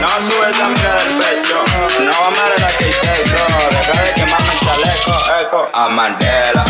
no sube mira del pecho. No amaré la que hice eso, deja de quemarme el chaleco, eco. A Mandela,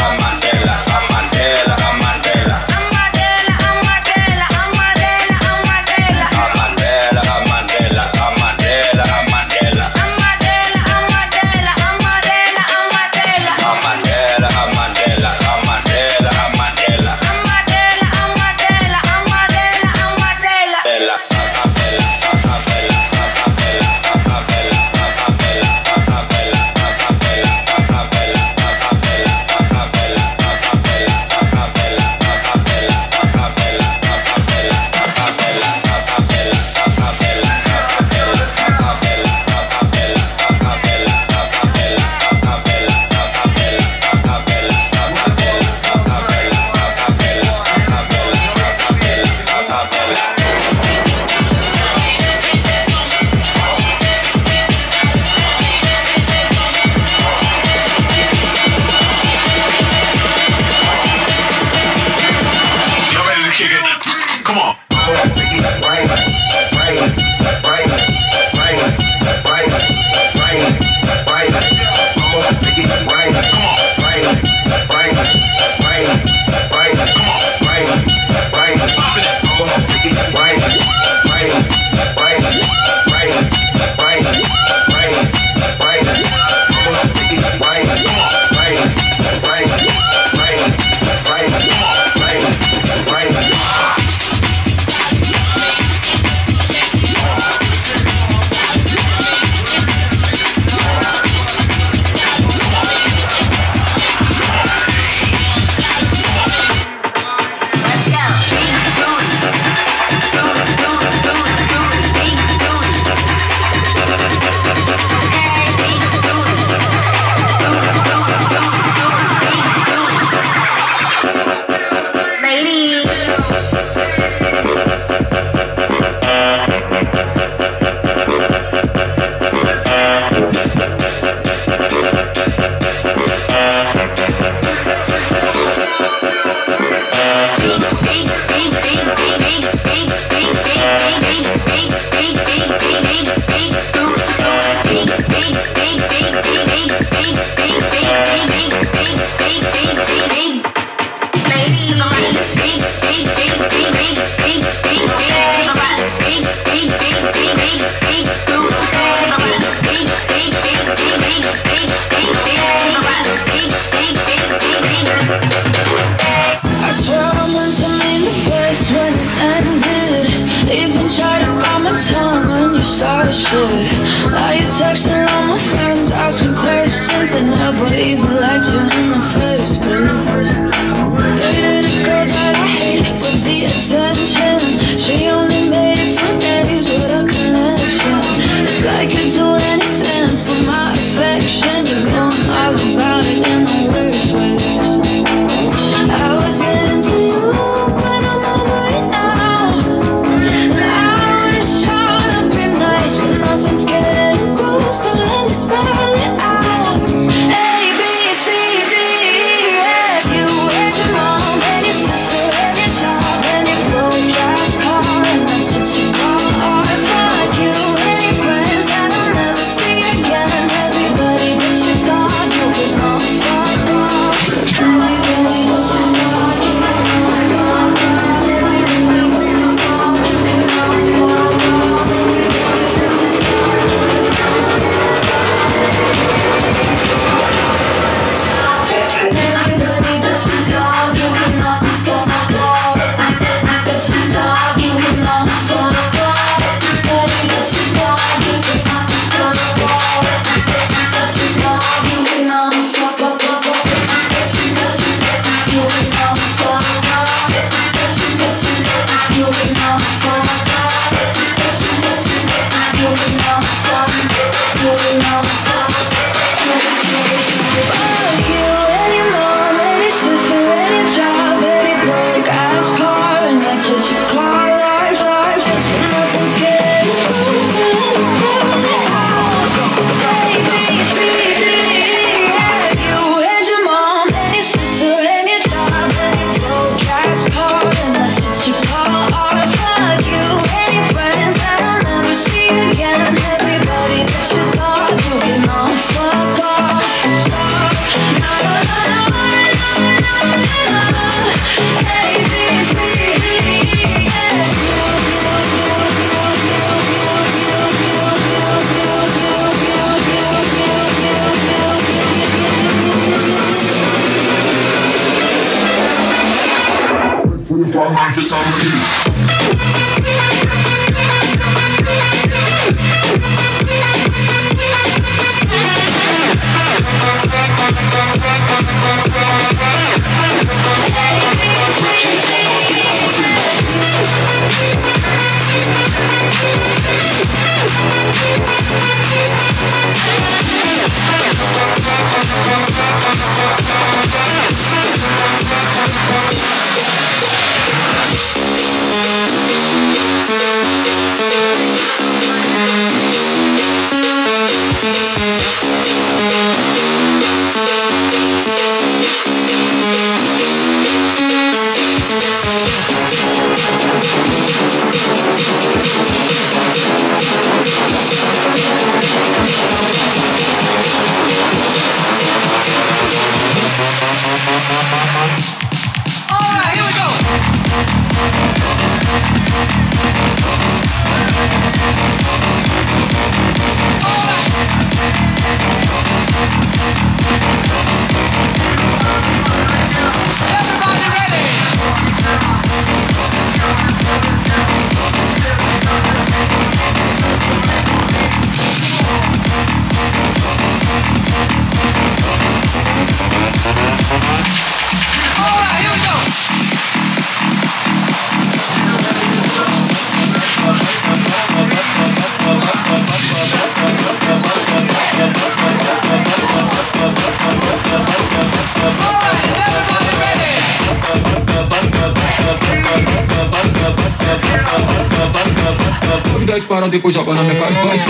para depois joga na minha cara e faz.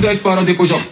Dez para depois joga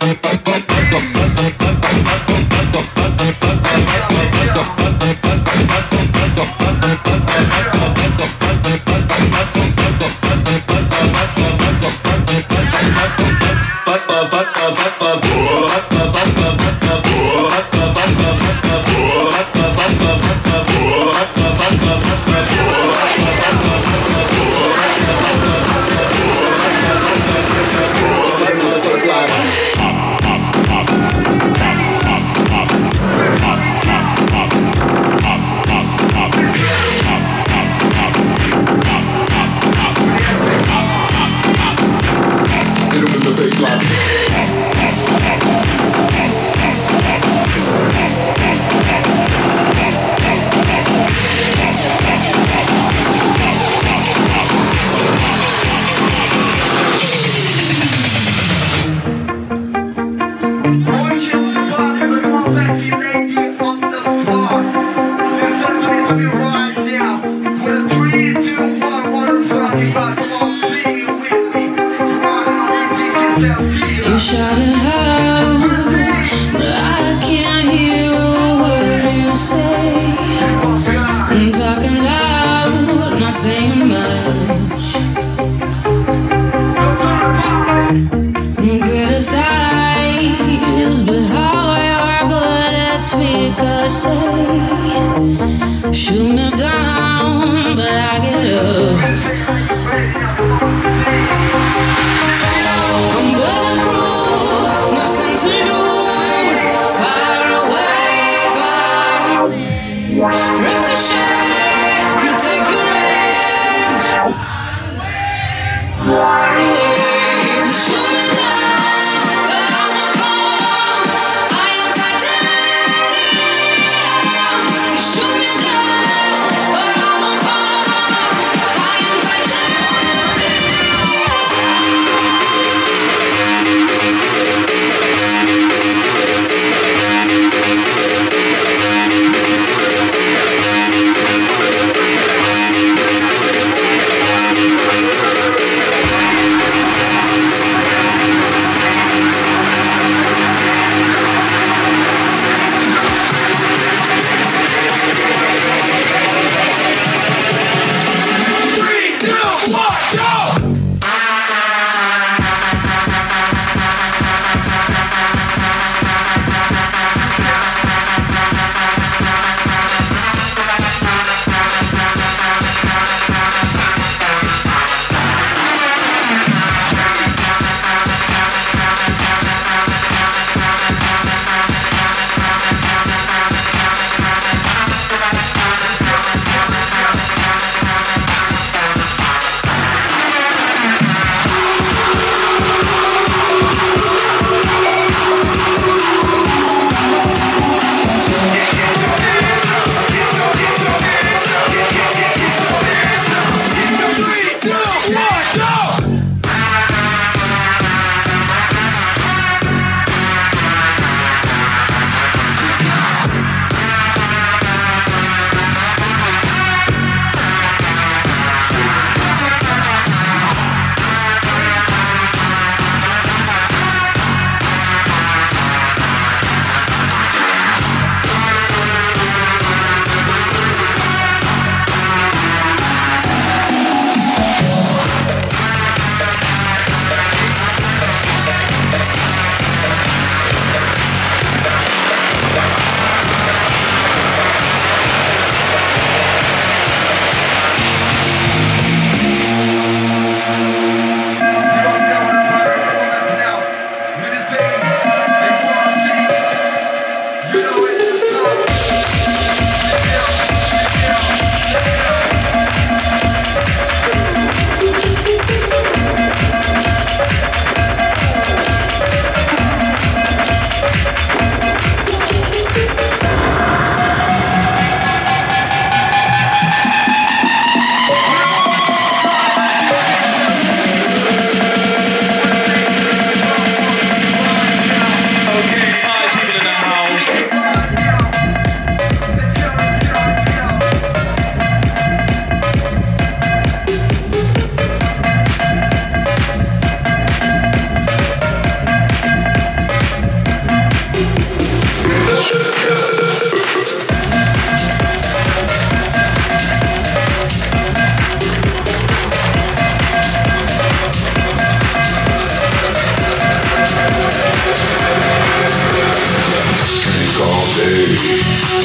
You shot it high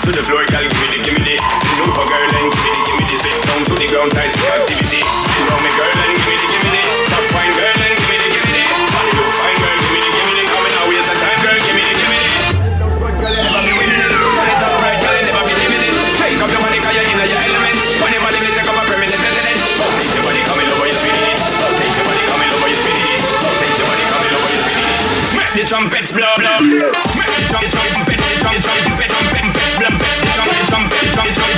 To the floor, girl, give me the, give me the. Bend for girl, and give me the, give me the. Sit down to the ground, ties to activity. Bend round me, girl, and give me the, give me the. Top fine, girl, and give me the, give me the. Body look fine, girl, give me the, give me the. Coming out, waste of time, girl, give me the, give me the. Good girl, you never be winning. On the top right, girl, you never be limited. Shake up your body, cause you're in your element. Funny body, me take up a permanent residence. Rotate your body, come over, you're spinning it. Rotate your body, come over, you're spinning it. Rotate your body, come over, you're. Make the trumpets blow, blow. jump, jump.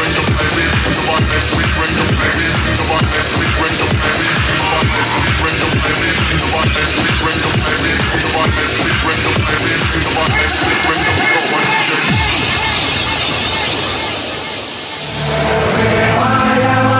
Bring the where I am I?